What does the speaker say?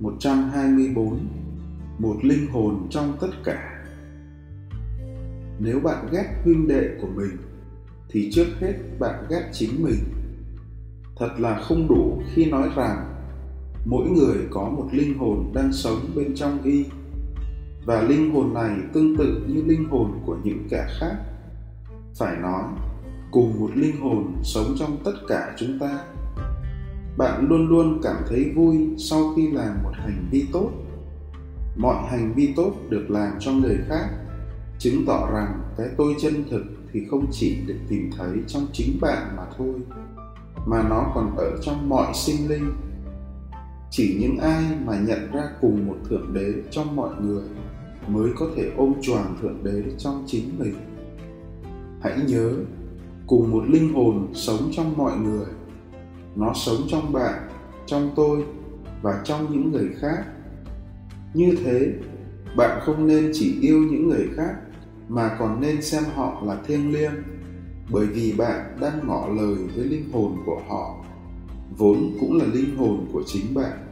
124 Một linh hồn trong tất cả Nếu bạn ghét huynh đệ của mình thì trước hết bạn ghét chính mình. Thật là không đủ khi nói rằng mỗi người có một linh hồn đang sống bên trong y và linh hồn này tương tự như linh hồn của những kẻ khác. Phải nói, cùng một linh hồn sống trong tất cả chúng ta bạn luôn luôn cảm thấy vui sau khi làm một hành vi tốt. Mọi hành vi tốt được làm cho người khác, chứng tỏ rằng cái tôi chân thực thì không chỉ được tìm thấy trong chính bạn mà thôi, mà nó còn ở trong mọi sinh linh. Chỉ những ai mà nhận ra cùng một thượng đế trong mọi người mới có thể ôm choàng thượng đế trong chính mình. Hãy nhớ, cùng một linh hồn sống trong mọi người nó sống trong bạn, trong tôi và trong những người khác. Như thế, bạn không nên chỉ yêu những người khác, mà còn nên xem họ là thiêng liêng, bởi vì bạn đang ngỏ lời với linh hồn của họ, vốn cũng là linh hồn của chính bạn.